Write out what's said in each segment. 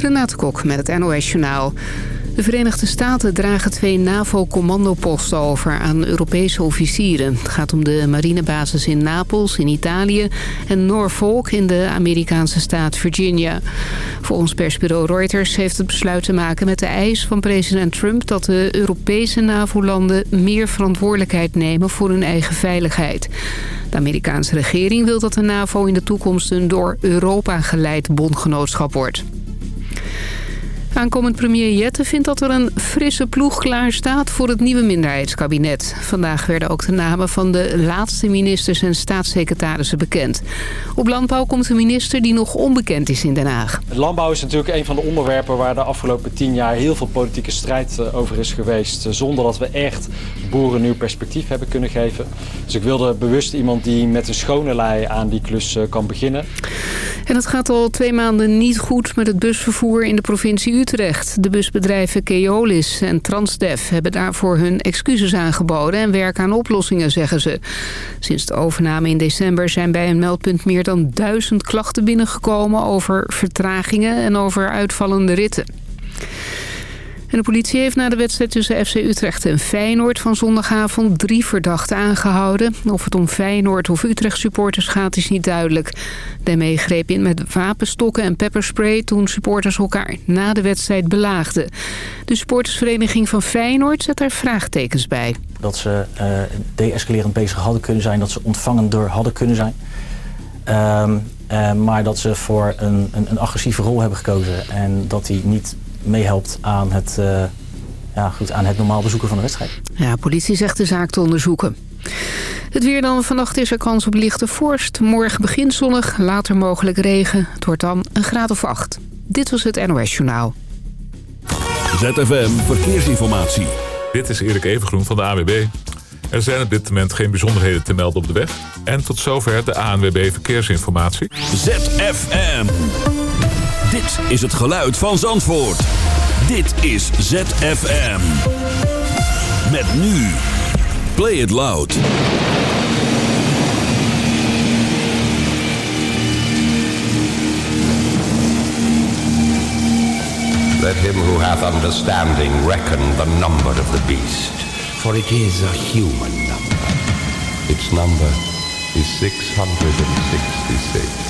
Renate Kok met het NOS Journaal. De Verenigde Staten dragen twee NAVO-commandoposten over aan Europese officieren. Het gaat om de marinebasis in Napels in Italië en Norfolk in de Amerikaanse staat Virginia. Volgens persbureau Reuters heeft het besluit te maken met de eis van president Trump... dat de Europese NAVO-landen meer verantwoordelijkheid nemen voor hun eigen veiligheid. De Amerikaanse regering wil dat de NAVO in de toekomst een door Europa geleid bondgenootschap wordt. Aankomend premier Jette vindt dat er een frisse ploeg klaar staat voor het nieuwe minderheidskabinet. Vandaag werden ook de namen van de laatste ministers en staatssecretarissen bekend. Op landbouw komt een minister die nog onbekend is in Den Haag. Landbouw is natuurlijk een van de onderwerpen waar de afgelopen tien jaar heel veel politieke strijd eh, over is geweest. Eh, zonder dat we echt boeren nieuw perspectief hebben kunnen geven. Dus ik wilde bewust iemand die met een schone lei aan die klus eh, kan beginnen. En het gaat al twee maanden niet goed met het busvervoer in de provincie Utrecht. De busbedrijven Keolis en Transdev hebben daarvoor hun excuses aangeboden... en werken aan oplossingen, zeggen ze. Sinds de overname in december zijn bij een meldpunt meer dan duizend klachten binnengekomen... over vertragingen en over uitvallende ritten. En de politie heeft na de wedstrijd tussen FC Utrecht en Feyenoord van zondagavond drie verdachten aangehouden. Of het om Feyenoord of Utrecht supporters gaat is niet duidelijk. Daarmee greep in met wapenstokken en pepperspray toen supporters elkaar na de wedstrijd belaagden. De supportersvereniging van Feyenoord zet er vraagtekens bij. Dat ze uh, de-escalerend bezig hadden kunnen zijn, dat ze ontvangend door hadden kunnen zijn. Uh, uh, maar dat ze voor een, een, een agressieve rol hebben gekozen en dat die niet meehelpt aan het, uh, ja, goed, aan het normaal bezoeken van de wedstrijd. Ja, politie zegt de zaak te onderzoeken. Het weer dan. Vannacht is er kans op lichte vorst. Morgen begint zonnig, later mogelijk regen. Het wordt dan een graad of acht. Dit was het NOS Journaal. ZFM Verkeersinformatie. Dit is Erik Evengroen van de AWB. Er zijn op dit moment geen bijzonderheden te melden op de weg. En tot zover de ANWB Verkeersinformatie. ZFM. Dit is het geluid van Zandvoort. Dit is ZFM. Met nu. Play it loud. Let him who hath understanding reckon the number of the beast, for it is a human number. Its number is 666.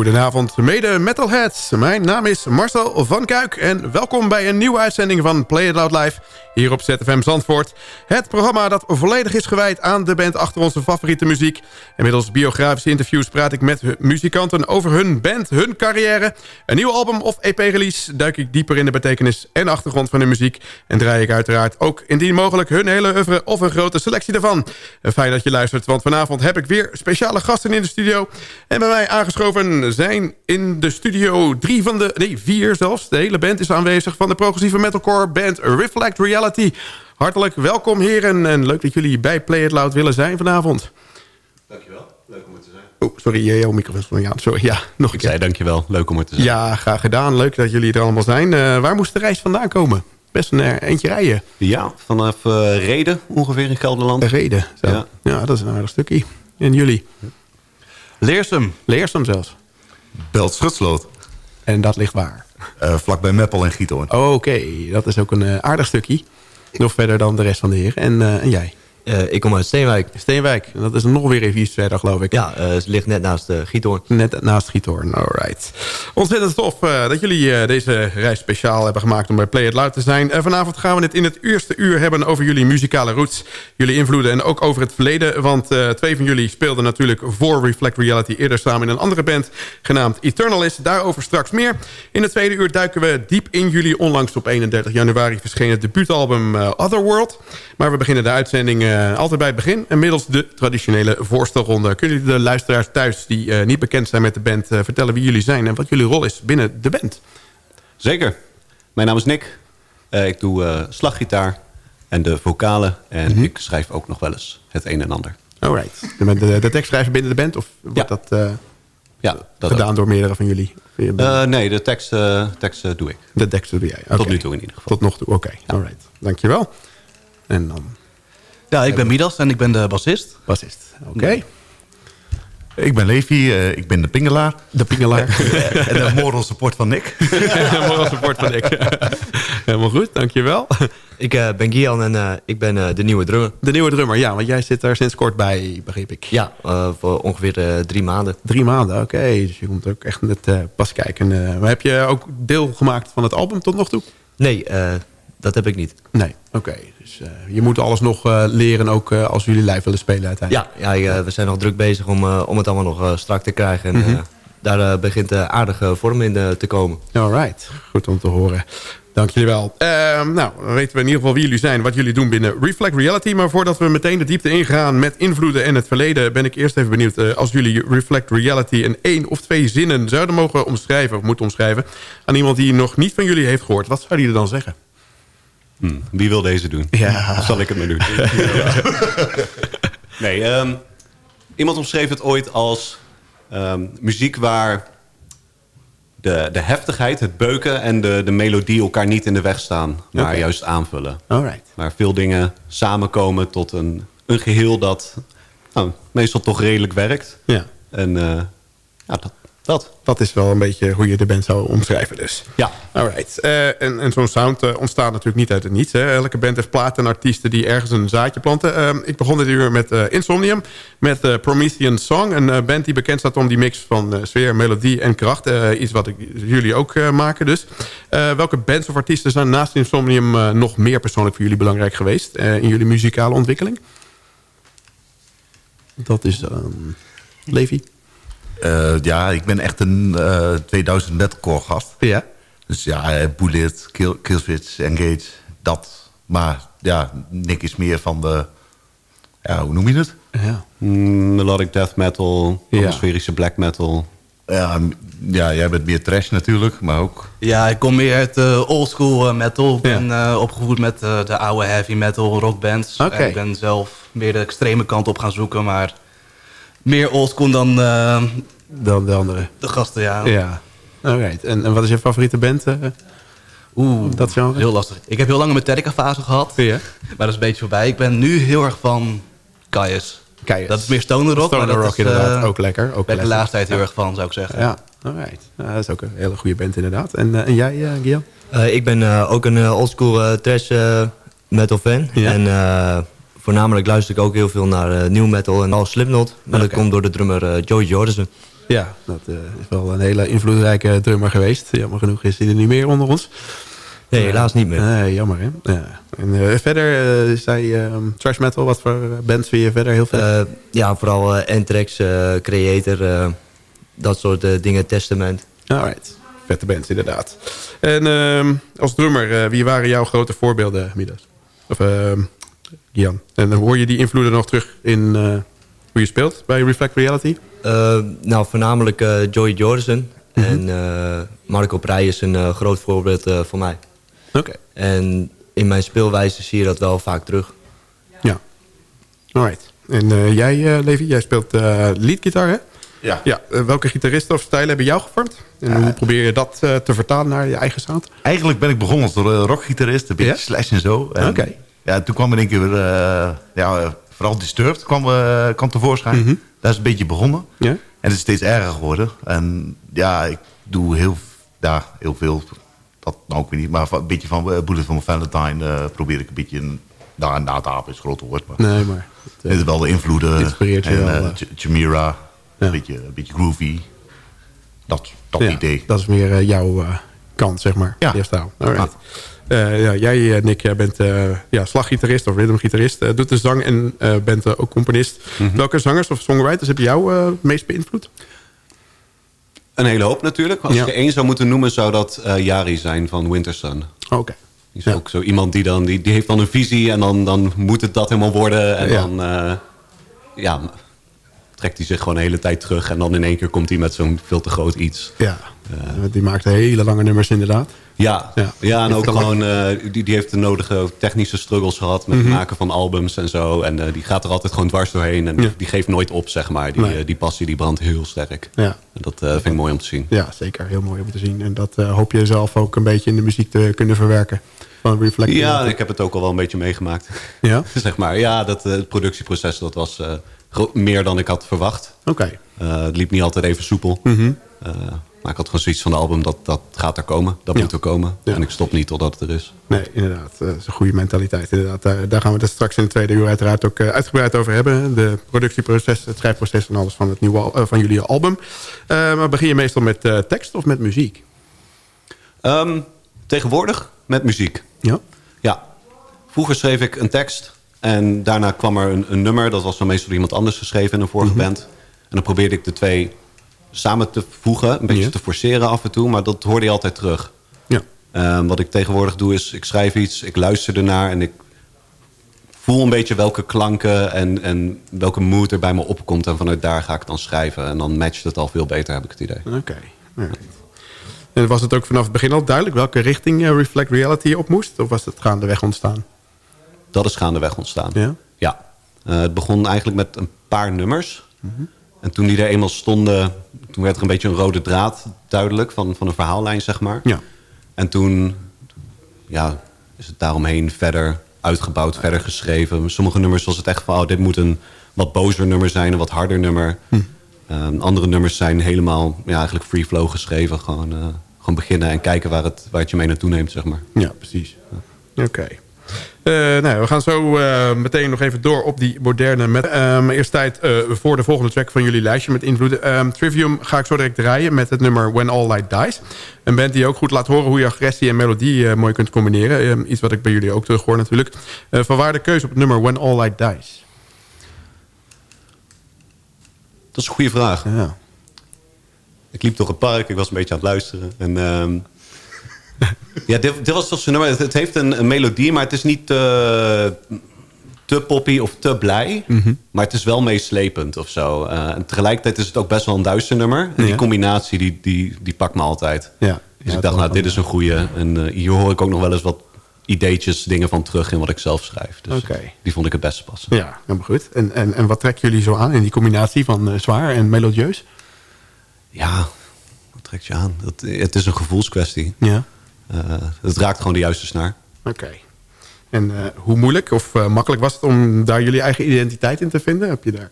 Goedenavond, mede metalheads. Mijn naam is Marcel van Kuik en welkom bij een nieuwe uitzending van Play It Loud Live hier op ZFM Zandvoort. Het programma dat volledig is gewijd aan de band achter onze favoriete muziek. En middels biografische interviews praat ik met muzikanten over hun band, hun carrière. Een nieuw album of EP-release duik ik dieper in de betekenis en achtergrond van hun muziek. En draai ik uiteraard ook indien mogelijk hun hele oeuvre of een grote selectie daarvan. Fijn dat je luistert, want vanavond heb ik weer speciale gasten in de studio. En bij mij aangeschoven zijn in de studio drie van de... Nee, vier zelfs. De hele band is aanwezig van de progressieve metalcore band Reflect Reality. Hartelijk welkom heren en leuk dat jullie bij Play It Loud willen zijn vanavond. Dankjewel, leuk om er te zijn. Oh, sorry, jouw microfoon Ja, Sorry, ja, nog een Ik keer. zei dankjewel, leuk om er te zijn. Ja, graag gedaan. Leuk dat jullie er allemaal zijn. Eh, waar moest de reis vandaan komen? Best een eh, eentje rijden. Ja, vanaf eh, Reden ongeveer in Gelderland. De reden. Zo. Ja. Ja. dat is een aardig stukje. En jullie? Leersum, Leersum zelfs. Belt Schutsloot. En dat ligt waar? Uh, vlakbij Meppel en Giethoorn. Oké, dat is ook een eh, aardig stukje. Nog verder dan de rest van de heren. En, eh, en jij? Uh, ik kom uit Steenwijk. Steenwijk. En dat is nog weer even iets verder, geloof ik. Ja, uh, het ligt net naast uh, Giethoorn. Net naast Giethoorn, alright. Ontzettend tof dat jullie deze reis speciaal hebben gemaakt om bij Play It Loud te zijn. vanavond gaan we het in het eerste uur hebben over jullie muzikale roots, jullie invloeden en ook over het verleden. Want twee van jullie speelden natuurlijk voor Reflect Reality eerder samen in een andere band genaamd Eternalist. Daarover straks meer. In het tweede uur duiken we diep in jullie onlangs op 31 januari verschenen debuutalbum Otherworld. Maar we beginnen de uitzending uh, altijd bij het begin. En middels de traditionele voorstelronde. Kunnen jullie de luisteraars thuis die uh, niet bekend zijn met de band... Uh, vertellen wie jullie zijn en wat jullie rol is binnen de band? Zeker. Mijn naam is Nick. ik doe slaggitaar en de vocalen. En Mhm. mm -hmm. ik schrijf ook nog wel eens het een en ander. Alright. De, de, de tekst schrijven binnen de band? Of wordt Ja. dat, Ja, dat gedaan ook. door meerdere van jullie? Eh, nee, de tekst, eh, tekst eh, doe ik. de tekst doe jij? Tot nu toe in ieder geval. Tot nog toe, oké. Alright. Dankjewel. En dan Ja, ik ben Midas en ik ben de bassist. bassist. Oké. Ik ben Levi, uh, ik ben de pingelaar. De pingelaar. en de moral support van Nick. Moral support van ik. Helemaal goed, dankjewel. Ik uh, ben Gian en uh, ik ben uh, de nieuwe drummer. De nieuwe drummer, ja, want jij zit daar sinds kort bij, begreep ik. Ja, voor ongeveer drie maanden. Drie maanden, oké. Okay. Dus je komt ook echt net pas kijken. maar heb je ook deel gemaakt van het album tot nog toe? Nee, dat heb ik niet. Nee, oké. Okay. Dus je moet alles nog leren, ook als jullie live willen spelen uiteindelijk. Ja, ja we zijn nog druk bezig om, om het allemaal nog strak te krijgen. En, Mhm. daar begint aardige vorm in te komen. Alright, goed om te horen. Dank jullie wel. Uh, nou, dan weten we in ieder geval wie jullie zijn, wat jullie doen binnen Reflect Reality. Maar voordat we meteen de diepte ingaan met invloeden en het verleden... ben ik eerst even benieuwd, als jullie Reflect Reality... in één of twee zinnen zouden mogen omschrijven, of moeten omschrijven... aan iemand die nog niet van jullie heeft gehoord, wat zouden jullie dan zeggen? Hmm, wie wil deze doen? Ja. Zal ik het maar doen? nee, um, iemand omschreef het ooit als um, muziek waar de, de heftigheid, het beuken en de, de melodie elkaar niet in de weg staan. Maar juist aanvullen. Alright. Waar veel dingen samenkomen tot een, een geheel dat nou, meestal toch redelijk werkt. Ja. En uh, ja, dat, dat. Dat is wel een beetje hoe je de band zou omschrijven dus. Ja. Alright. Uh, en en zo'n sound uh, ontstaat natuurlijk niet uit het niets. Hè. Elke band heeft platen en artiesten die ergens een zaadje planten. Uh, ik begon dit uur met Insomnium. Met Promethean Song. Een band die bekend staat om die mix van sfeer, melodie en kracht. iets wat ik, jullie ook maken dus. welke bands of artiesten zijn naast Insomnium nog meer persoonlijk voor jullie belangrijk geweest? in jullie muzikale ontwikkeling? Dat is Levi. Uh, ja, ik ben echt een uh, 2000 metalcore gast. Ja. Dus ja, uh, Bullet, Kill, Killswitch, Engage, dat. Maar ja, Nick is meer van de... Ja, hoe noem je het? Ja. Mm, melodic death metal, Ja. atmosferische black metal. Ja, ja, jij bent meer trash natuurlijk, maar ook... Ja, ik kom meer uit uh, oldschool uh, metal. Ik ben uh, opgevoed met uh, de oude heavy metal rockbands. Oké. En ik ben zelf meer de extreme kant op gaan zoeken, maar meer oldschool dan uh, Dan de andere. de gasten, ja. Ja. Alright. En, en wat is je favoriete band? eh? Oeh, Dat genre? heel lastig. Ik heb heel lang een Metallica fase gehad, Ja. maar dat is een beetje voorbij. Ik ben nu heel erg van Kaius. Kijk, Dat is meer stoner rock, Stoner maar dat rock is, inderdaad. eh, ook lekker. Ook ben ik de laatste tijd heel Ja. erg van, zou ik zeggen. Ja, alright. Ja, dat is ook een hele goede band inderdaad. En, eh, en jij, uh, Guillaume? Uh, ik ben uh, ook een uh, oldschool uh, trash uh, metal fan. Ja. En uh, voornamelijk luister ik ook heel veel naar uh, new metal en al Slipknot. Maar dat komt door de drummer uh, Joey Jordison. Ja, dat eh, is wel een hele invloedrijke drummer geweest. Jammer genoeg is hij er niet meer onder ons. Nee, helaas niet meer. Nee, jammer hè. Ja. En eh, verder, uh, zei ehm, thrash metal, wat voor bands vind je verder heel veel? ja, vooral Anthrax, Creator, dat soort dingen, Testament. Alright, vette bands inderdaad. En ehm, als drummer, wie waren jouw grote voorbeelden, Midas? Of Gian? En hoor je die invloeden nog terug in hoe je speelt bij Reflect Reality? nou, voornamelijk Joey Jordison. Mhm. En Marco Prij is een groot voorbeeld voor mij. Oké. En in mijn speelwijze zie je dat wel vaak terug. Ja. Alright. En uh, jij, uh, Levi, jij speelt uh, leadgitaar, hè? Ja. ja welke gitaristen of stijlen hebben jou gevormd? En hoe probeer je dat te vertalen naar je eigen sound? Eigenlijk ben ik begonnen als rockgitarist, een beetje slash en zo. Oké. Ja, toen kwam in één keer, ja, vooral Disturbed kwam, kwam tevoorschijn. Mm -hmm. Daar is een beetje begonnen. Ja. En het is steeds erger geworden. En ja, ik doe heel, ja, heel veel dat nou ook weer niet. Maar een beetje van uh, Bullet van Valentine probeer ik een beetje... Een, nou, na te apen is het grote woord. Maar nee, maar... Het, is wel de invloeden. Inspireert je en, wel. Uh, Chimera, ja. een, beetje, een beetje groovy. Dat, dat ja, idee. Dat is meer jouw kant, zeg maar. Ja. Alright. Uh, ja, jij, Nick, jij bent uh, ja, slaggitarist of rhythmgitarist. Doet de zang en bent ook componist. Mm -hmm. Welke zangers of songwriters heb je jou het meest beïnvloed? Een hele hoop natuurlijk. Als Ja. je één zou moeten noemen, zou dat eh Jari zijn van Wintersun. Oké. Die is ook zo iemand die dan die, die heeft dan een visie en dan, dan moet het dat helemaal worden. En Ja. dan eh, ja, trekt hij zich gewoon de hele tijd terug. En dan in één keer komt hij met zo'n veel te groot iets. Ja, die maakt hele lange nummers inderdaad. Ja, Ja. ja. en ook gewoon, eh, die, die heeft de nodige technische struggles gehad met Mhm. het maken van albums en zo. En eh, die gaat er altijd gewoon dwars doorheen en Ja. die geeft nooit op, zeg maar. Die, Nee. eh, die passie die brandt heel sterk. Ja. En dat vind ik mooi om te zien. Ja, zeker. Heel mooi om te zien. En dat hoop je zelf ook een beetje in de muziek te kunnen verwerken. Van Reflect. Ja, ik heb het ook al wel een beetje meegemaakt. Ja? zeg maar, ja, dat, het productieproces dat was meer dan ik had verwacht. Oké. Het liep niet altijd even soepel. Mhm. Maar ik had gewoon zoiets van de album, dat, dat gaat er komen. Dat Ja. moet er komen. Ja. En ik stop niet totdat het er is. Nee, inderdaad. Eh, Dat is een goede mentaliteit. Inderdaad. Daar, daar gaan we het straks in de tweede uur uiteraard ook eh, uitgebreid over hebben. De productieproces, het schrijfproces en alles van, het nieuwe, eh, van jullie album. Eh, maar begin je meestal met eh, tekst of met muziek? Ehm, tegenwoordig met muziek. Ja? Ja. Vroeger schreef ik een tekst. En daarna kwam er een, een nummer. Dat was dan meestal door iemand anders geschreven in een vorige Mhm. band. En dan probeerde ik de twee samen te voegen. Een beetje Ja. te forceren af en toe. Maar dat hoorde je altijd terug. Ja. Ehm, wat ik tegenwoordig doe is, ik schrijf iets, ik luister ernaar en ik voel een beetje welke klanken en, en welke mood er bij me opkomt. En vanuit daar ga ik dan schrijven. En dan matcht het al veel beter, heb ik het idee. Oké. En was het ook vanaf het begin al duidelijk welke richting eh, Reflect Reality op moest? Of was het gaandeweg ontstaan? Dat is gaandeweg ontstaan. Ja? Ja. Eh, het begon eigenlijk met een paar nummers. Mhm. En toen die er eenmaal stonden, toen werd er een beetje een rode draad duidelijk van, van een verhaallijn, zeg maar. Ja. En toen ja, is het daaromheen verder uitgebouwd, verder geschreven. Sommige nummers was het echt van, oh, dit moet een wat bozer nummer zijn, een wat harder nummer. Hm. Ehm, andere nummers zijn helemaal ja, eigenlijk free flow geschreven. Gewoon, eh, gewoon beginnen en kijken waar het, waar het je mee naartoe neemt, zeg maar. Ja, precies. Oké. Nou, we gaan zo eh, meteen nog even door op die moderne... Met, Ehm, eerst tijd eh, voor de volgende track van jullie lijstje met invloeden. Trivium ga ik zo direct draaien met het nummer When All Light Dies. Een band die ook goed laat horen hoe je agressie en melodie eh, mooi kunt combineren. Iets wat ik bij jullie ook terug hoor natuurlijk. Vanwaar de keuze op het nummer When All Light Dies? Dat is een goede vraag. Ja. Ik liep door het park, ik was een beetje aan het luisteren. En, ehm, ja, dit, dit was toch nummer. Het, het heeft een, een melodie, maar het is niet te, te poppy of te blij. Mhm. Maar het is wel meeslepend of zo. Eh, en tegelijkertijd is het ook best wel een duister nummer. En die combinatie, die, die, die pakt me altijd. Ja. Dus Ja, ik dacht, nou, dit is een goeie. En eh, hier hoor ik ook nog wel eens wat ideetjes, dingen van terug in wat ik zelf schrijf. Dus die vond ik het beste passen. Ja, helemaal goed. En, en, en wat trekken jullie zo aan in die combinatie van eh, zwaar en melodieus? Ja, wat trekt je aan? Dat, het is een gevoelskwestie. Ja. Eh, het raakt gewoon de juiste snaar. Oké. En eh, hoe moeilijk of eh, makkelijk was het om daar jullie eigen identiteit in te vinden? Heb je daar...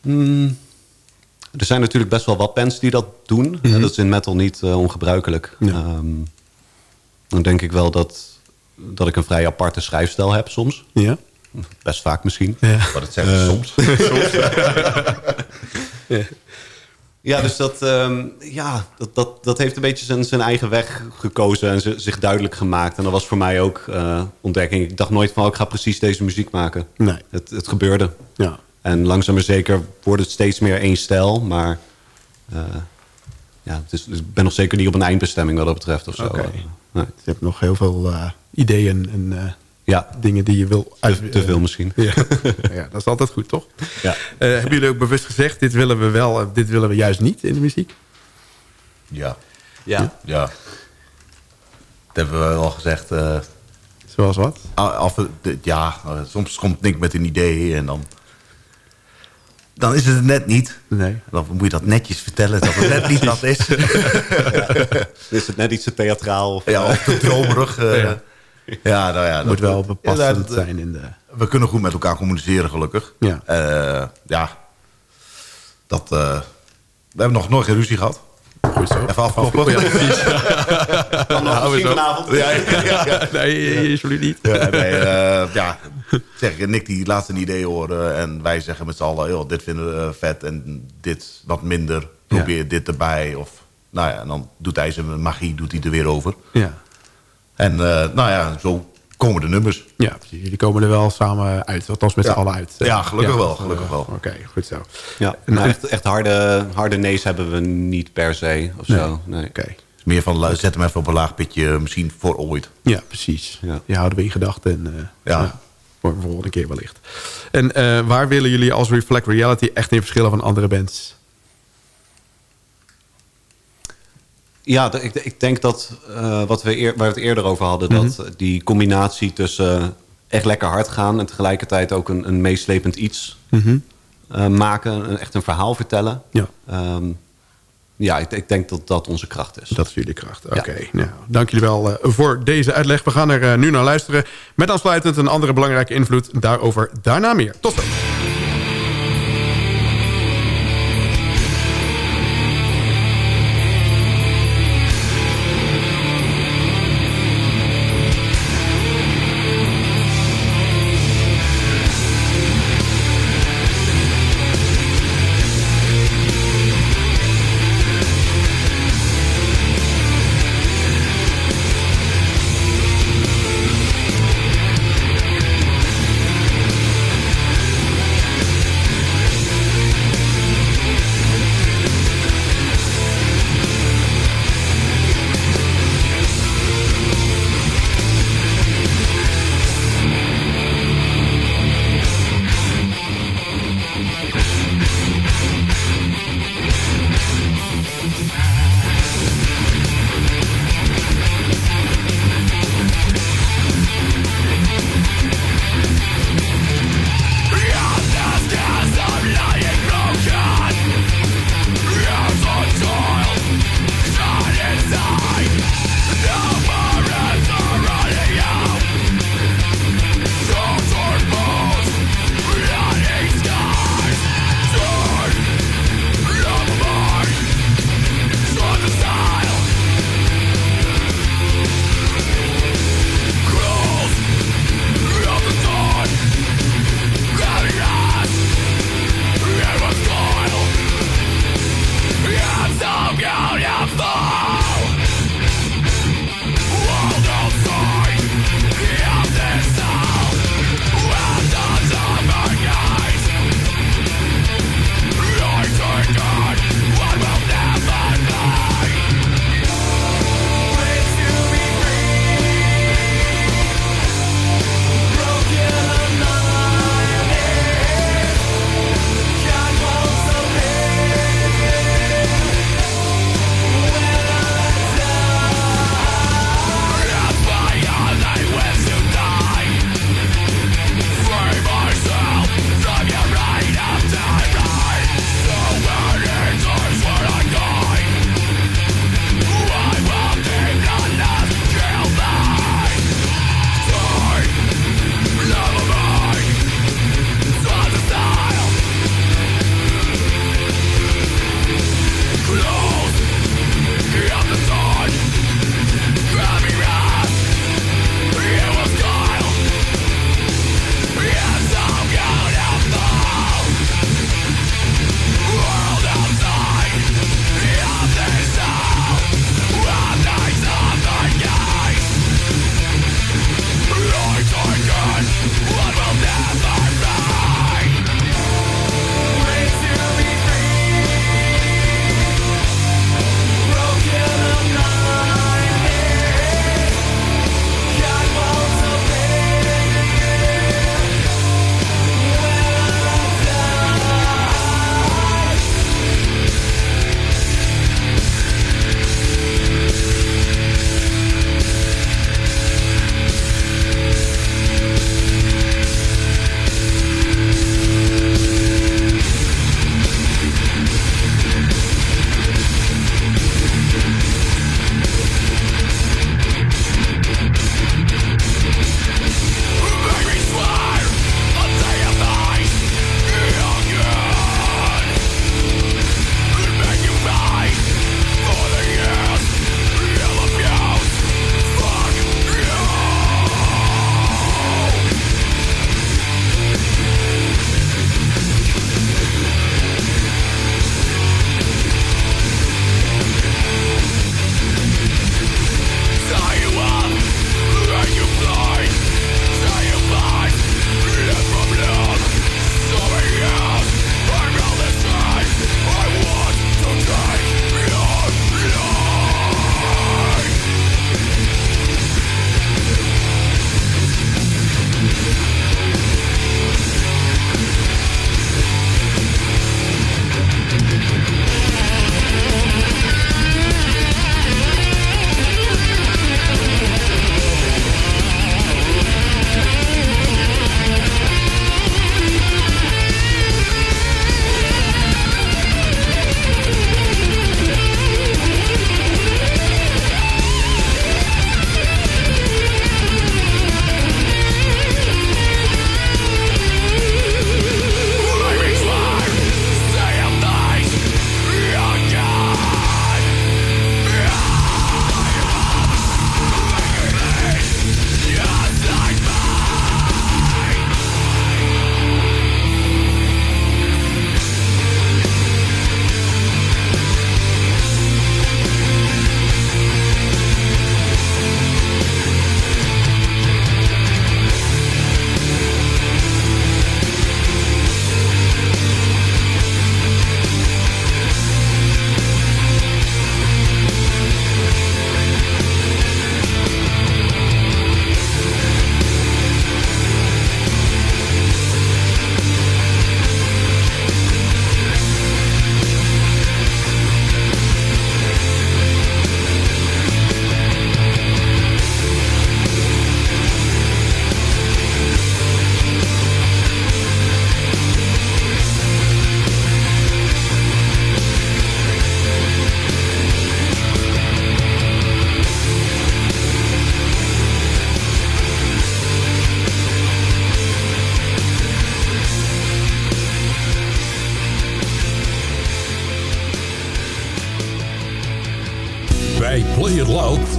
Hmm. Er zijn natuurlijk best wel wat bands die dat doen. Eh, Dat is in metal niet ongebruikelijk. Ja. Ehm, dan denk ik wel dat, dat ik een vrij aparte schrijfstijl heb soms. Ja? Best vaak misschien. Ja. Wat het zeggen Eh, soms. Ja, dus dat, ehm, ja, dat, dat, dat heeft een beetje zijn, zijn eigen weg gekozen en z- zich duidelijk gemaakt. En dat was voor mij ook eh, ontdekking. Ik dacht nooit van, oh, ik ga precies deze muziek maken. Nee. Het, het gebeurde. Ja. En langzaam maar zeker wordt het steeds meer één stijl. Maar eh, ja, het is, dus ik ben nog zeker niet op een eindbestemming wat dat betreft. Of zo. Oké. Nee. Je hebt nog heel veel eh, ideeën en Ja. dingen die je wil uit... Te, te veel misschien. Ja. ja, dat is altijd goed, toch? Ja. Eh, hebben jullie ook bewust gezegd, dit willen we wel, eh, dit willen we juist niet in de muziek? Ja. Ja. Ja. Dat hebben we wel gezegd. eh, Zoals wat? af, de- ja, eh, soms komt Nick met een idee en dan... Dan is het het net niet. Nee. Dan moet je dat netjes vertellen dat het net niet dat is. Is het net iets te theatraal? Of, Ja, of te dromerig. eh. Ja. ja. nou ja. Moet dat- wel bepassend ja, dat- zijn in de... We kunnen goed met elkaar communiceren, gelukkig. Ja. Eh, ja. Dat, eh, we hebben nog nooit geen ruzie gehad. Goed zo. Even afkloppen. Ja, precies. Kan nog Nou, misschien vanavond. Ja, ja, ja, ja. Nee, absoluut niet. Ja, nee, eh, ja, zeg ik, Nick die laat een idee horen en wij zeggen met z'n allen, joh, dit vinden we eh, vet en dit wat minder. Probeer dit erbij. Of, nou ja, en dan doet hij zijn magie doet hij er weer over. Ja. En eh, nou ja, zo komen de nummers. Ja, precies. Jullie komen er wel samen uit. Althans met Ja. z'n allen uit. Ja, gelukkig wel, gelukkig wel. Oké, goed zo. Ja, eh, echt, echt harde, harde nee's hebben we niet per se. Of zo. Nee. Oké. is meer van, zet hem even op een laag pitje, misschien voor ooit. Ja, precies. Ja. Die houden we in gedachten. En, eh, Ja. voor de volgende keer wellicht. En eh, waar willen jullie als Reflect Reality echt in verschillen van andere bands? Ja, ik, ik denk dat eh, wat we eer, waar we het eerder over hadden... dat Mhm. die combinatie tussen echt lekker hard gaan... en tegelijkertijd ook een, een meeslepend iets eh, maken. Echt een verhaal vertellen. Ja. Ehm, ja, ik, ik denk dat dat onze kracht is. Dat is jullie kracht. Oké, nou, dank jullie wel eh, voor deze uitleg. We gaan er nu naar luisteren. Met aansluitend een andere belangrijke invloed. Daarover daarna meer. Tot zo.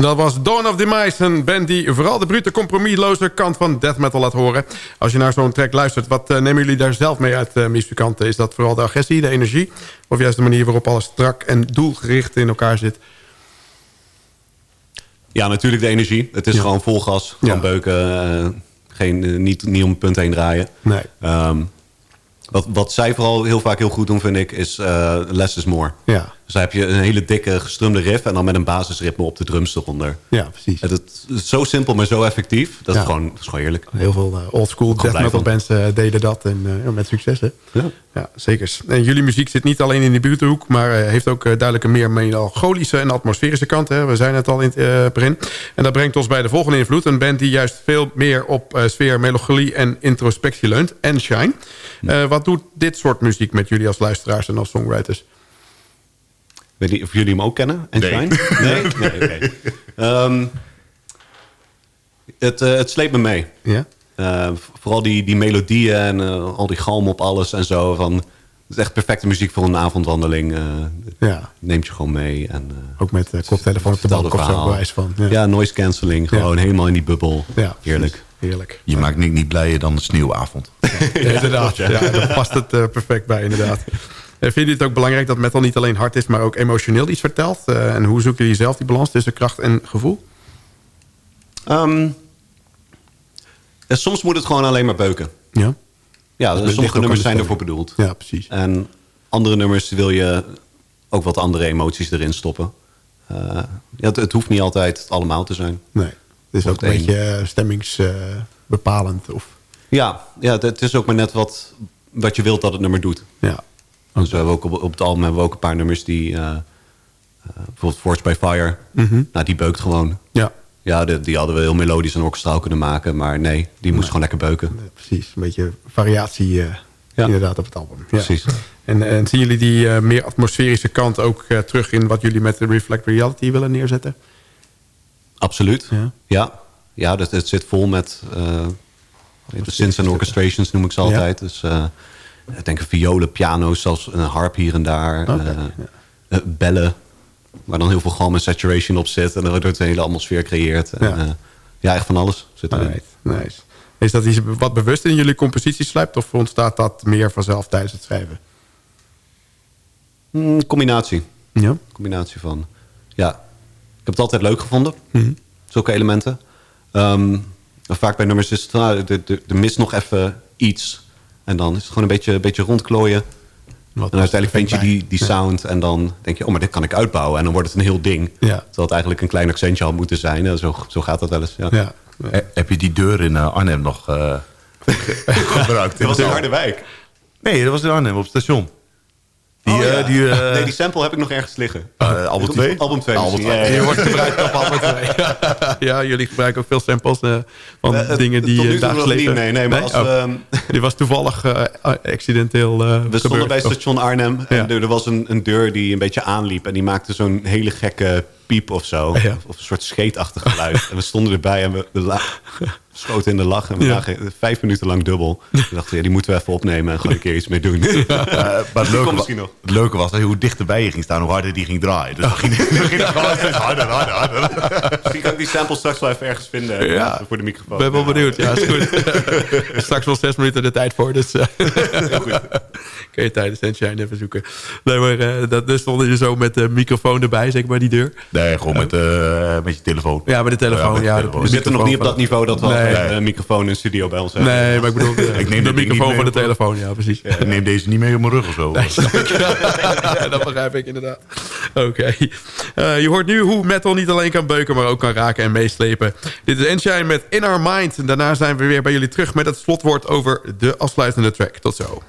Dat was Dawn of Demise. Een band die vooral de brute compromisloze kant van death metal laat horen. Als je naar zo'n track luistert, wat uh, nemen jullie daar zelf mee uit uh, muzikanten? Is dat vooral de agressie, de energie? Of juist de manier waarop alles strak en doelgericht in elkaar zit? Ja, natuurlijk de energie. Het is Ja. gewoon vol gas, gewoon Ja. beuken. eh, geen, eh, niet, niet om het punt heen draaien. Nee. Ehm, wat, wat zij vooral heel vaak heel goed doen, vind ik, is eh, less is more. Ja. Dus dan heb je een hele dikke gestrumde riff... en dan met een basisritme op de drums eronder. Ja, precies. Het, het is zo simpel, maar zo effectief. Dat, Ja. is, gewoon, dat is gewoon heerlijk. Heel veel uh, oldschool death metal van. bands eh, deden dat. En eh, met succes, hè? Ja. Ja, zeker. En jullie muziek zit niet alleen in die buurthoek... maar eh, heeft ook eh, duidelijk een meer melancholische en atmosferische kant. Hè? We zijn het al in het eh, begin. En dat brengt ons bij de volgende invloed. Een band die juist veel meer op eh, sfeer, melancholie en introspectie leunt. En Shine. Eh, wat doet dit soort muziek met jullie als luisteraars en als songwriters? Weet niet of jullie hem ook kennen, en Nee. Nee? nee oké. Ehm, het, eh, het sleept me mee. Ja? Eh, vooral die, die melodieën en eh, al die galm op alles en zo. Van, het is echt perfecte muziek voor een avondwandeling. eh, Ja. Neemt je gewoon mee. En, eh, Ook met uh, koptelefoon op de vertel bank of zo, verhaal. bewijs van. Ja, Ja, noise cancelling. Gewoon helemaal in die bubbel. Ja, Heerlijk. Heerlijk. Je maakt Nick niet blijer dan de sneeuwavond. inderdaad. Ja, daar past het perfect bij, inderdaad. Eh, Vind je het ook belangrijk dat metal niet alleen hard is... maar ook emotioneel iets vertelt? Eh, en hoe zoeken jullie zelf die balans tussen kracht en gevoel? Ehm, ja, soms moet het gewoon alleen maar beuken. Ja. Ja, ook sommige nummers zijn ervoor bedoeld. Ja, precies. En andere nummers wil je ook wat andere emoties erin stoppen. Eh, ja, het, het hoeft niet altijd allemaal te zijn. Nee. Het is ook een beetje stemmingsbepalend. of Ja, ja, het- het is ook maar net wat, wat je wilt dat het nummer doet. Ja. Dus we hebben ook op, op het album hebben we ook een paar nummers die... eh, eh, bijvoorbeeld Forged by Fire. Mhm. Nou, die beukt gewoon. Ja. Ja, die hadden we heel melodisch en orkestraal kunnen maken. Maar nee, die moest gewoon lekker beuken. precies. Een beetje variatie eh, inderdaad op het album. Ja. Precies. En, en zien jullie die eh, meer atmosferische kant ook eh, terug in wat jullie met de Reflect Reality willen neerzetten? Absoluut. Ja, ja. dat, het zit vol met de synths en orchestrations noem ik ze altijd. Dus uh, ik denk violen, piano's, zelfs een harp hier en daar. Uh, uh, bellen, waar dan heel veel galm en saturation op zit. En waardoor het een hele atmosfeer creëert. En, Ja. ja, echt van alles zit erin. Right, nice. Is dat iets wat bewust in jullie compositie sluipt? Of ontstaat dat meer vanzelf tijdens het schrijven? Mm, combinatie. Ja? Combinatie van. Ja, ik heb het altijd leuk gevonden. Mhm. Zulke elementen. Um, vaak bij nummers is het, nou, er mist nog even iets. En dan is het gewoon een beetje, een beetje rondklooien. Wat en uiteindelijk vind je die, die Ja. sound en dan denk je, oh, maar dit kan ik uitbouwen. En dan wordt het een heel ding. Ja. Terwijl het eigenlijk een klein accentje had moeten zijn. En zo, zo gaat dat wel eens. Ja. Ja. Eh, Heb je die deur in eh, Arnhem nog eh, gebruikt? Dat was in Harderwijk. Nee, dat was in Arnhem op het station. Die, Oh, ja. eh, die, eh, nee, die sample heb ik nog ergens liggen. Eh, album 2? Album 2 Album. Ja, ja. wordt gebruikt op album 2. ja, jullie gebruiken ook veel samples van dingen die je dagelijks leven... nee, nee, maar als Oh. Die was toevallig accidenteel We stonden bij station Arnhem en er, er was een, een deur die een beetje aanliep. En die maakte zo'n hele gekke piep of zo. Of, een soort scheetachtig geluid. en we stonden erbij en we, schoten in de lach. En we Ja. lagen vijf minuten lang dubbel. We dachten, ja, die moeten we even opnemen en gewoon een keer iets mee doen. Eh, maar het leuke, komt wa- misschien nog. het leuke was dat hoe dichterbij je ging staan, hoe harder die ging draaien. Dus dan ging, ging het gewoon steeds harder, harder, harder. Misschien kan ik die sample straks wel even ergens vinden Ja. eh, voor de microfoon. ben wel benieuwd. Ja, is goed. Straks wel zes minuten de tijd voor. Dus eh, kun je tijdens Sunshine even zoeken. Nee, maar eh, dat, dus stond je zo met de microfoon erbij, zeg maar, die deur. Nee, gewoon met, eh, met je telefoon. Ja, met de telefoon. Ja. We zitten nog niet op dat niveau dat we Een microfoon in de studio bij ons hebben. Nee, maar ik bedoel, de, Ik neem de dit ding microfoon van de telefoon. Ja, precies. Ik neem deze niet mee op mijn rug of zo. Ja, dat begrijp ik inderdaad. Oké. Eh, je hoort nu hoe metal niet alleen kan beuken, maar ook kan raken en meeslepen. Dit is Enshine met In Our Mind. En daarna zijn we weer bij jullie terug met het slotwoord over de afsluitende track. Tot zo.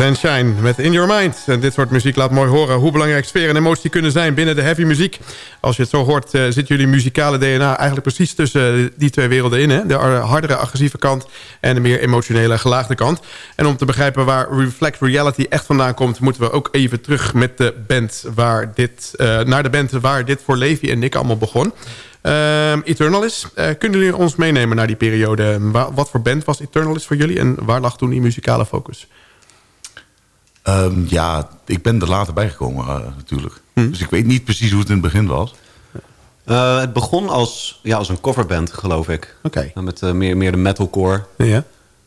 Sunshine met In Your Mind. En dit soort muziek laat mooi horen hoe belangrijk sfeer en emotie kunnen zijn binnen de heavy muziek. Als je het zo hoort, uh, zit jullie muzikale DNA eigenlijk precies tussen die twee werelden in. Hè? De hardere, agressieve kant en de meer emotionele, gelaagde kant. En om te begrijpen waar Reflect Reality echt vandaan komt... moeten we ook even terug met de band waar dit, uh, naar de band waar dit voor Levi en Nick allemaal begon. Uh, Eternalis, uh, kunnen jullie ons meenemen naar die periode? Wat voor band was Eternalis voor jullie en waar lag toen die muzikale focus? Um, ja, ik ben er later bijgekomen uh, natuurlijk. Hm. Dus ik weet niet precies hoe het in het begin was. Uh, het begon als, ja, als een coverband, geloof ik. Oké. Okay. Met uh, meer, meer de metalcore. Ja.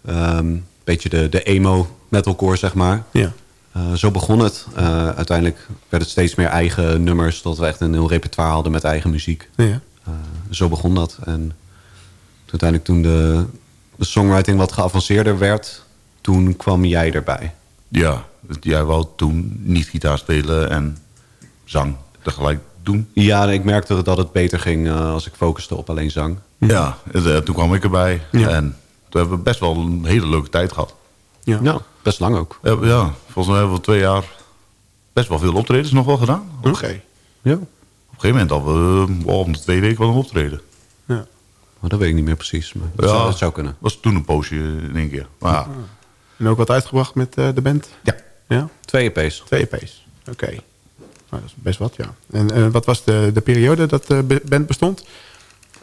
Um, beetje de, de emo metalcore, zeg maar. Ja. zo begon het. uiteindelijk werd het steeds meer eigen nummers... tot we echt een heel repertoire hadden met eigen muziek. Ja. zo begon dat. En uiteindelijk toen de, de songwriting wat geavanceerder werd... toen kwam jij erbij. Ja, jij wou toen niet gitaar spelen en zang tegelijk doen? Ja, ik merkte dat het beter ging uh, als ik focuste op alleen zang. Ja, uh, toen kwam ik erbij. Ja. En toen hebben we best wel een hele leuke tijd gehad. Ja, ja best lang ook. Ja, ja, volgens mij hebben we twee jaar best wel veel optredens nog wel gedaan. Oké. Okay. Ja. Op een gegeven moment hadden we om de twee weken wel een optreden. Ja. Maar dat weet ik niet meer precies. Maar dat, ja, zou, dat zou kunnen. was toen een poosje in één keer. Maar ja. En ook wat uitgebracht met uh, de band? Ja. ja? Twee EP's. Twee EP's, oké. Okay. Nou, dat is best wat, ja. En uh, wat was de, de periode dat de band bestond?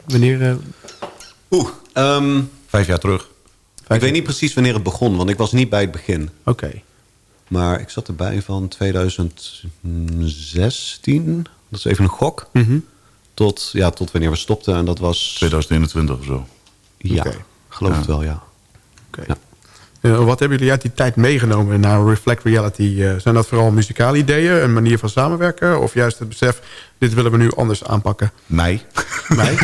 Wanneer... Uh... Oeh, um, Vijf jaar terug. Vijf ik weet niet precies wanneer het begon, want ik was niet bij het begin. Oké. Okay. Maar ik zat erbij van 2016. Dat is even een gok. Mm -hmm. tot, ja, tot wanneer we stopten. En dat was... 2021 of zo. Ja, okay. geloof ja. het wel, ja. Oké. Ja. Uh, wat hebben jullie uit die tijd meegenomen naar Reflect Reality? Uh, zijn dat vooral muzikale ideeën, een manier van samenwerken... of juist het besef, dit willen we nu anders aanpakken? Mij. Mij?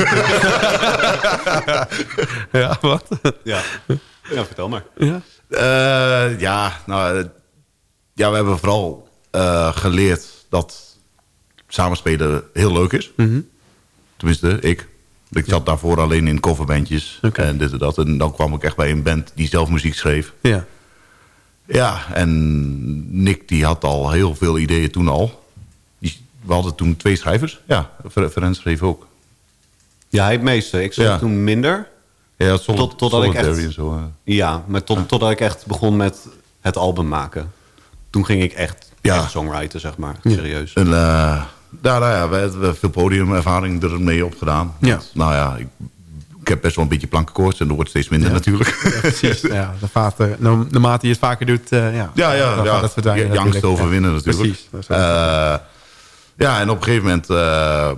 ja, wat? Ja. ja, vertel maar. Ja, uh, ja nou, ja, we hebben vooral geleerd dat samenspelen heel leuk is. Mm -hmm. Tenminste, ik. Ik zat daarvoor alleen in coverbandjes okay. en dit en dat. En dan kwam ik echt bij een band die zelf muziek schreef. Ja. Ja, en Nick die had al heel veel ideeën toen al. Die, we hadden toen twee schrijvers. Ja, Ferenc schreef ook. Ja, hij het meeste. Ik schreef ja. toen minder. Ja, solid, tot, totdat ik echt, en zo. Uh. Ja, maar tot, ja. totdat ik echt begon met het album maken. Toen ging ik echt, ja. echt songwriter, zeg maar. Ja. Serieus. En, uh, daar, nou ja, we hebben veel podiumervaring ermee opgedaan. Ja. Want, nou ja, ik, ik, heb best wel een beetje plankenkoorts en dat wordt steeds minder ja. natuurlijk. Ja, precies. ja, de vaten, naarmate je het vaker doet, uh, ja, ja, ja, ja, verdwijnen. Je angst overwinnen natuurlijk. Precies. Uh, ja, en op een gegeven moment... Uh,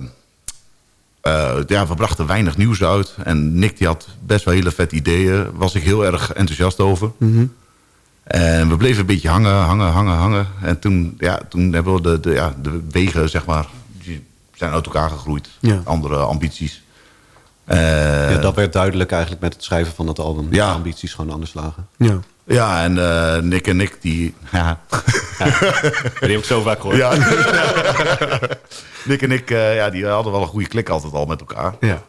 ja, we brachten weinig nieuws uit. En Nick die had best wel hele vet ideeën. Was ik heel erg enthousiast over. Mm -hmm. En we bleven een beetje hangen, hangen, hangen, hangen. En toen, ja, toen hebben we de, de, ja, de wegen, zeg maar, die zijn uit elkaar gegroeid. Ja. Andere ambities. Uh, ja, dat werd duidelijk eigenlijk met het schrijven van het album. Ja. De ambities gewoon anders lagen. Ja, ja en uh, Nick en Nick, die... Ja. ja. Die heb ik zo vaak gehoord. Ja. Nick en ik, uh, ja, die hadden wel een goede klik altijd al met elkaar. Ja.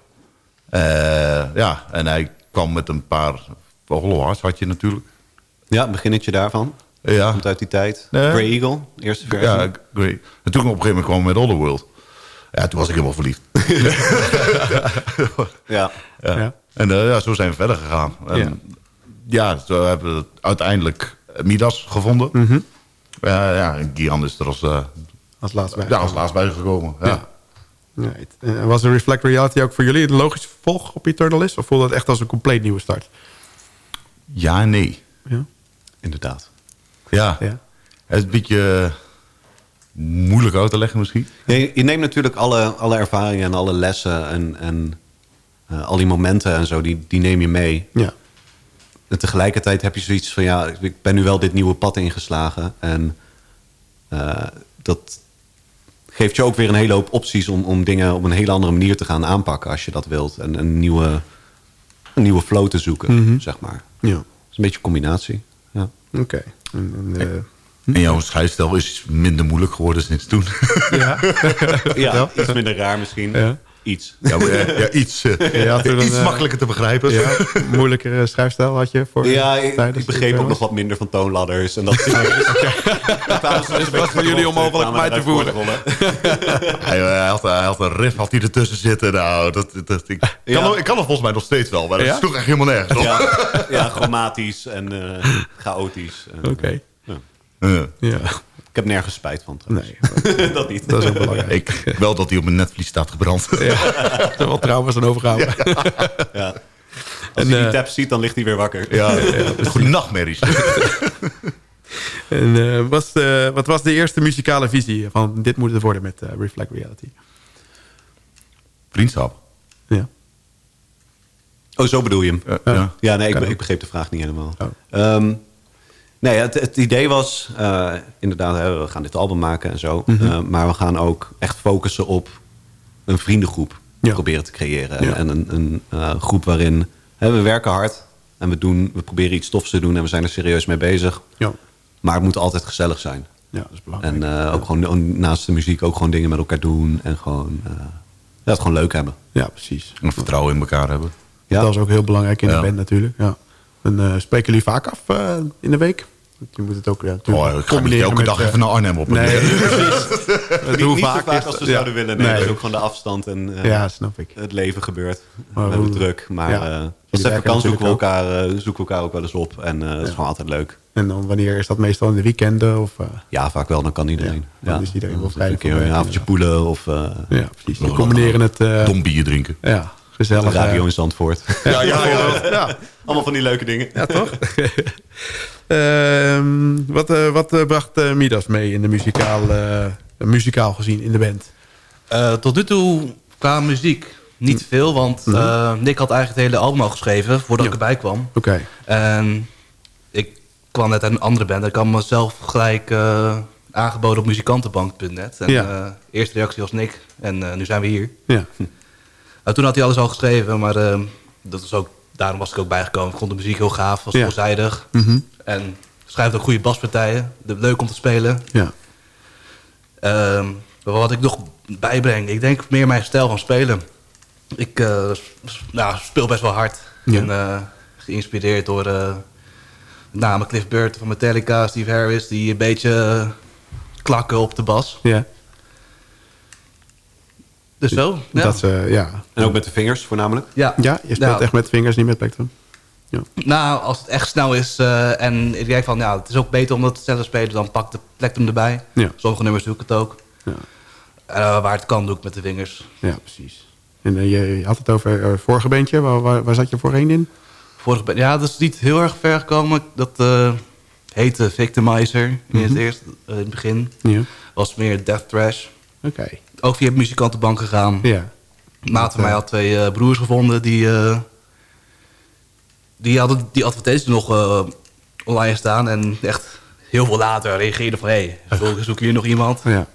ja, en hij kwam met een paar... Hollow had je natuurlijk. Ja, beginnetje daarvan. Ja. Komt uit die tijd. Grey Eagle, eerste versie. Ja, Grey. En toen op een gegeven moment kwam met Otherworld. Ja, toen was ik helemaal verliefd. ja. ja. ja. En uh, ja, zo zijn we verder gegaan. En, ja. ja, zo hebben we uiteindelijk Midas gevonden. Mm -hmm. ja, ja, Gian is er als, uh, als laatst bij. Ja, als laatst bijgekomen. Ja. ja. Was de Reflect Reality ook voor jullie een logische vervolg op Eternalist? Of voelde het echt als een compleet nieuwe start? Ja en nee. Ja. Inderdaad. Ja. ja. Het is een beetje moeilijk uit te leggen misschien. Je, je neemt natuurlijk alle, alle ervaringen en alle lessen en, en uh, al die momenten en zo, die, die neem je mee. Ja. En tegelijkertijd heb je zoiets van, ja, ik ben nu wel dit nieuwe pad ingeslagen. En uh, dat geeft je ook weer een hele hoop opties om, om dingen op een hele andere manier te gaan aanpakken als je dat wilt. En een nieuwe, een nieuwe flow te zoeken, mm -hmm. zeg maar. Ja. Dat is een beetje een combinatie. Oké. Okay. En, en, uh, en jouw schrijfstijl is minder moeilijk geworden sinds toen. Ja, ja iets minder raar misschien. Ja. Iets. Ja, maar, eh, ja, iets. eh, een, iets eh, makkelijker te begrijpen. Ja, moeilijkere schrijfstijl had je voor Ja, ik, begreep ook nog wat minder van toonladders. En dat. Het was voor jullie onmogelijk mij te voeren. Hij, eh, hij had, hij had een riff had hij ertussen zitten. Nou, dat, dat, ik, kan Ja. ik kan hem volgens mij nog steeds wel. Maar dat Ja? sloeg echt helemaal nergens op. Ja, ja, chromatisch en eh, chaotisch. Oké. ja. Ja. Ik heb nergens spijt van trouwens. Nee, dat niet. dat is ook belangrijk. Ik, wel dat hij op mijn netvlies staat gebrand. Ja. Er zijn wel trauma's aan overgehouden. Ja. Als En, hij die eh, tab ziet, dan ligt hij weer wakker. Ja, goede nachtmerries. En, eh, was de- wat was de eerste muzikale visie van dit moet het worden met eh, Reflect Reality? Vriendschap. Ja. Oh, zo bedoel je hem? Ja. ja. Ja, nee, ik, ik begreep de vraag niet helemaal. Oh. Ehm, nee, het, het idee was eh, inderdaad, hè, we gaan dit album maken en zo. Mhm. Eh, maar we gaan ook echt focussen op een vriendengroep Ja. proberen te creëren. Ja. En een, een eh, groep waarin hè, we werken hard en we, doen, we proberen iets tofs te doen en we zijn er serieus mee bezig. Ja. Maar het moet altijd gezellig zijn. ja, dat is belangrijk. En eh, ook gewoon naast de muziek ook gewoon dingen met elkaar doen. En gewoon, eh, ja, het gewoon leuk hebben. Ja, precies. En vertrouwen in elkaar hebben. Ja. Dat is ook heel belangrijk in Ja. de band natuurlijk. Ja. En eh, spreken jullie vaak af eh, in de week? Je moet het ook ja, natuurlijk Oh, ik ga niet combineren elke met, dag eh, even naar Arnhem op. Nee, precies. Het Niet, hoe niet zo vaak vaak als we ja. zouden willen. Nee, Nee. dat is ook gewoon de afstand en eh, Ja, snap ik. het leven gebeurt. Maar we hebben druk. Maar ja. eh, Jullie als het kan, zoeken we, elkaar, eh, zoeken we elkaar ook wel eens op. En eh het is gewoon altijd leuk. En dan wanneer is dat meestal in de weekenden? Of, eh, Ja, vaak wel. Dan kan iedereen. Ja, dan is iedereen wel Dan vrij Een keer een avondje poelen of eh ja, precies. Die combineren het... eh, Dom bier drinken. ja, gezellig. radio eh, in Zandvoort. ja, ja, ja, ja. Allemaal van die leuke dingen. Ja, toch? Ehm, wat eh, wat eh, bracht Midas mee in de muzikaal, eh, muzikaal gezien in de band? Eh, tot nu toe qua muziek niet veel, want eh, Nick had eigenlijk het hele album al geschreven voordat Ja. ik erbij kwam. Oké. En ik kwam net uit een andere band. Ik had mezelf gelijk aangeboden op muzikantenbank.net. En Ja. eh, eerste reactie was Nick. En eh, nu zijn we hier. Ja. Nou, toen had hij alles al geschreven, maar eh, dat was ook, daarom was ik ook bijgekomen. Ik vond de muziek heel gaaf, was veelzijdig. Mhm. En schrijft ook goede baspartijen. Leuk om te spelen. Ja. Ehm, wat ik nog bijbreng, ik denk meer mijn stijl van spelen. Ik eh, nou, speel best wel hard. Ja. En eh, geïnspireerd door eh met name Cliff Burton van Metallica, Steve Harris, die een beetje eh, klakken op de bas. Ja. Dus zo. Ja. Dat, eh, ja. En ook met de vingers voornamelijk. ja. ja, je speelt Nou, echt met vingers, niet met plektrum. Nou, als het echt snel is eh, en ik denk van, ja, het is ook beter om dat zelf te spelen, dan pak de plektum erbij. Ja. Sommige nummers doe ik het ook. Ja. Eh, waar het kan, doe ik met de vingers. Ja, precies. En eh, je, je had het over het vorige bandje. Waar, waar, waar zat je voorheen in? Vorige ja, dat is niet heel erg ver gekomen. Dat eh, heette Victimizer in het Mhm. eerst, eh, in het begin. Ja. Was meer death trash. Oké. Ook via muzikantenbank gegaan. Ja. Maat van mij had twee eh, broers gevonden die, eh, die hadden die advertenties nog eh, online staan. En echt heel veel later reageerden van... hé, hey, zoek, zoeken jullie nog iemand? Ja.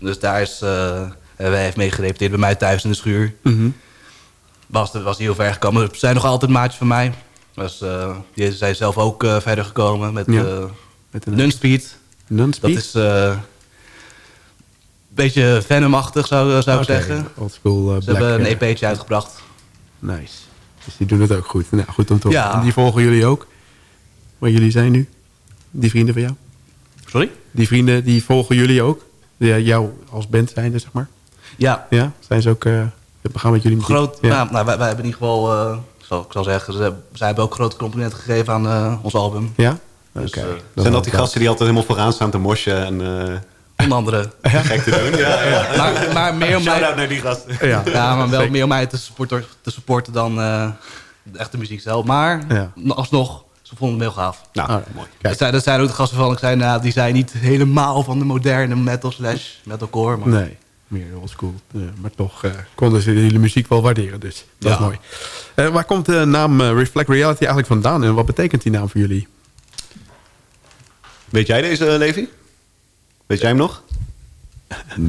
Dus daar is... eh wij heeft mee gerepeteerd bij mij thuis in de schuur. Mhm. Was, was heel ver gekomen. Er zijn nog altijd maatjes van mij. Dus, eh, die zijn zelf ook eh, verder gekomen met Ja. eh Met Nunspeed. Nunspeed? Dat is eh, beetje Venom-achtig, zou, zou ik zeggen. Uh, Ze hebben een EP'tje uitgebracht. Nice. Dus die doen het ook goed. Nou, goed om te horen. Ja. En die volgen jullie ook? Waar jullie zijn nu? Die vrienden van jou? Sorry? Die vrienden die volgen jullie ook? Die, jou als band zijnde, zeg maar? Ja. Ja? Zijn ze ook... eh we gaan met jullie muziek? Groot, Ja. nou, nou, wij, wij hebben in ieder geval, eh, zal, ik zal zeggen, ze, zij hebben ook grote complimenten gegeven aan eh, ons album. Ja? Oké. Dus, Zijn dat die gasten die altijd helemaal vooraan staan te moshen en eh, Onder andere. gek te doen? Ja, ja. Maar, maar meer om mij, naar die gasten. Ja. ja, maar wel Zeker. meer om mij te supporten, te supporten dan eh, de echte muziek zelf. Maar Ja. alsnog, ze vonden het heel gaaf. Nou, Ah, mooi. Kijk. Dat zijn, dat zijn ook de gasten van ik zei, nou, die zijn niet helemaal van de moderne metal slash metalcore. Maar Nee, meer oldschool. Ja, maar toch eh, konden ze jullie muziek wel waarderen. Dus dat is Ja. mooi. Eh, waar komt de naam eh, Reflect Reality eigenlijk vandaan? En wat betekent die naam voor jullie? Weet jij deze, eh, Levi? Weet jij hem nog?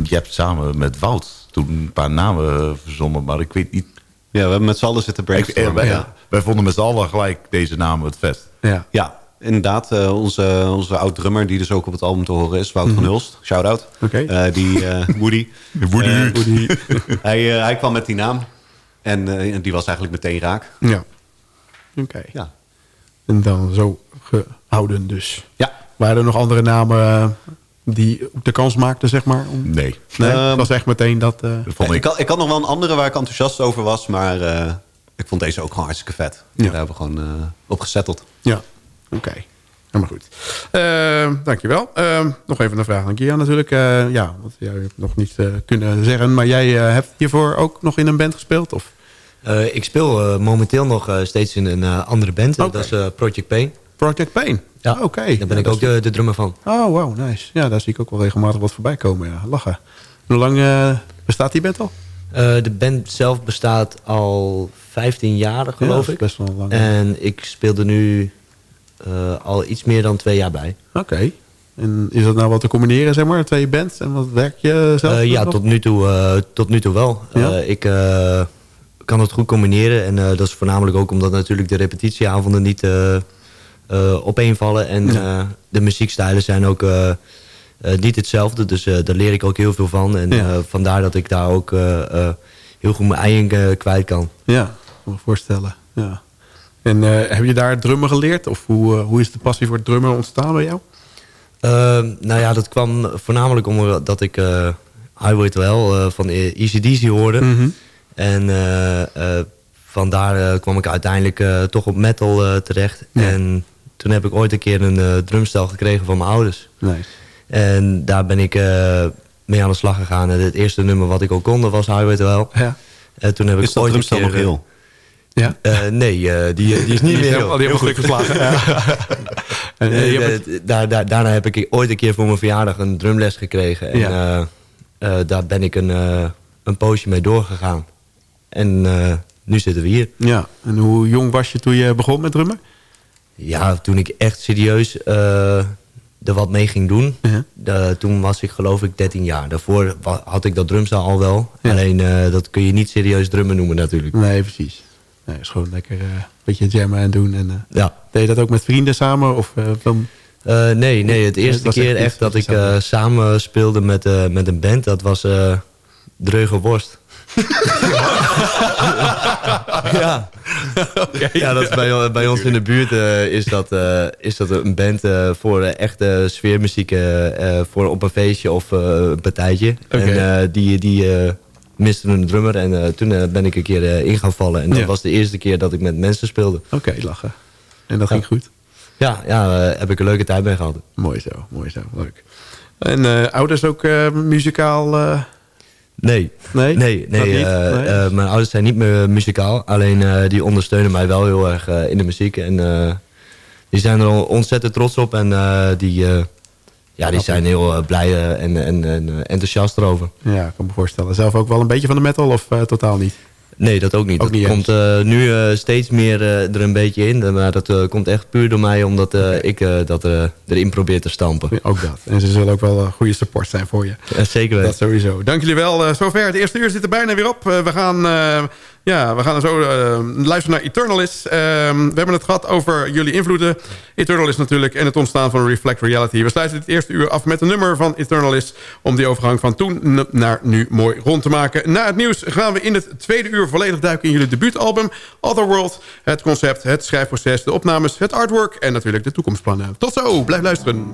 Je hebt samen met Wout toen een paar namen verzonnen, maar ik weet niet... Ja, we hebben met z'n allen zitten Ik, eh, brainstormen. wij, ja. wij vonden met z'n allen gelijk deze namen het vet. Ja. ja, inderdaad. eh, onze, onze oud-drummer, die dus ook op het album te horen is. Wout van Mhm. Hulst, shout-out. Oké. Eh, die, eh Woody. Woody. Eh, Woody. hij, eh, hij kwam met die naam. En eh, die was eigenlijk meteen raak. Ja. Oké. Ja. En dan zo gehouden dus. Ja. Waren er nog andere namen eh, die de kans maakten, zeg maar? Om... Nee. Nee, Ehm, het was echt meteen dat... eh, Nee, ik, had, ik had nog wel een andere waar ik enthousiast over was. Maar eh, ik vond deze ook gewoon hartstikke vet. Ja. Daar hebben we gewoon eh, op gezetteld. Ja, oké. Helemaal goed. Eh, dankjewel. Eh, nog even een vraag aan Kia natuurlijk. Eh, ja, want jij hebt nog niet eh, kunnen zeggen. Maar jij eh, hebt hiervoor ook nog in een band gespeeld? Of? Eh, ik speel eh, momenteel nog eh, steeds in een eh, andere band. Dat is eh, Project Pain. Project Pain? Ja, oké. Daar ben Ja, ik ook de, de drummer van. Oh, wow, nice. Ja, daar zie ik ook wel regelmatig wat voorbij komen. Ja. Lachen. Hoe lang eh, bestaat die band al? Eh, de band zelf bestaat al 15 jaar, Ja, geloof dat is ik. best wel lang. En ik speel er nu eh, al iets meer dan twee jaar bij. Oké. En is dat nou wat te combineren, zeg maar? Twee bands? En wat werk je zelf? Ja, nog? tot nu toe, tot nu toe wel. Ja? Ik kan het goed combineren. En dat is voornamelijk ook omdat natuurlijk de repetitieavonden niet opeenvallen. En Ja. eh, de muziekstijlen zijn ook eh, eh, niet hetzelfde. Dus eh, daar leer ik ook heel veel van. En Ja. eh, vandaar dat ik daar ook eh, eh, heel goed mijn ei in eh, kwijt kan. Ja, kan me voorstellen. Ja. En eh, heb je daar drummen geleerd? Of hoe, eh, hoe is de passie voor drummen ontstaan bij jou? Ehm, nou ja, dat kwam voornamelijk omdat ik eh Highway to Hell eh, van ECDC hoorde. Mhm. En eh, eh, vandaar eh, kwam ik uiteindelijk eh, toch op metal eh, terecht. En toen heb ik ooit een keer een eh, drumstel gekregen van mijn ouders. Nice. En daar ben ik eh, mee aan de slag gegaan. En het eerste nummer wat ik ook kon, dat was Highway to Hell. Ja. En toen heb Is ik dat ooit drumstel een keer, nog heel? Ja? eh, nee, eh, die, die is niet Die meer helemaal- heel. Heel stuk geslagen. Ja. En, eh, Nee, je hebt de- daar, daar, daarna heb ik ooit een keer voor mijn verjaardag een drumles gekregen. En Ja. eh, eh, daar ben ik een, eh, een poosje mee doorgegaan. En eh, nu zitten we hier. Ja, en hoe jong was je toen je begon met drummen? Ja, toen ik echt serieus eh, er wat mee ging doen, toen was ik geloof ik 13 jaar. Daarvoor had ik dat drumstel al wel. Ja. Alleen eh, dat kun je niet serieus drummen noemen natuurlijk. Nee, precies. Nee, is gewoon lekker eh, een beetje jammen en doen. En, Ja. Deed je dat ook met vrienden samen? Of, dan... Nee, nee, het eerste keer echt dat ik samen speelde met, met een band, dat was Dreuge Worst. ja. ja, dat is bij, bij ons in de buurt eh, is, dat, eh, is dat een band eh, voor echte sfeermuziek voor op een feestje of een partijtje. En die, die miste een drummer en toen ben ik een keer in gaan vallen. En dat Ja. was de eerste keer dat ik met mensen speelde. Oké, lachen. En dat ging goed? Ja, ja heb ik een leuke tijd mee gehad. Mooi zo, mooi zo. Leuk. En ouders ook muzikaal? Eh, Nee. Nee? Nee, nee, eh, Nee? eh, mijn ouders zijn niet meer muzikaal. Alleen eh, die ondersteunen mij wel heel erg eh, in de muziek. En eh, die zijn er al ontzettend trots op. En eh, die, eh, ja, die zijn heel eh, blij eh, en, en, en eh, enthousiast erover. Ja, ik kan me voorstellen. Zelf ook wel een beetje van de metal of eh, totaal niet? Nee, dat ook niet. Ook dat komt eh, nu eh, steeds meer eh, er een beetje in. Maar dat komt echt puur door mij, omdat ik dat erin probeer te stampen. Ja, Ook dat. En ze zullen ook wel eh, goede support zijn voor je. Zeker weten. Dat sowieso. Dank jullie wel. Zover. Het eerste uur zit er bijna weer op. We gaan, ja, we gaan zo eh, luisteren naar Eternalis. Eh, we hebben het gehad over jullie invloeden. Eternalis natuurlijk en het ontstaan van Reflect Reality. We sluiten het eerste uur af met een nummer van Eternalis... om die overgang van toen naar nu mooi rond te maken. Na het nieuws gaan we in het tweede uur volledig duiken in jullie debuutalbum... Otherworld, het concept, het schrijfproces, de opnames, het artwork... en natuurlijk de toekomstplannen. Tot zo, blijf luisteren.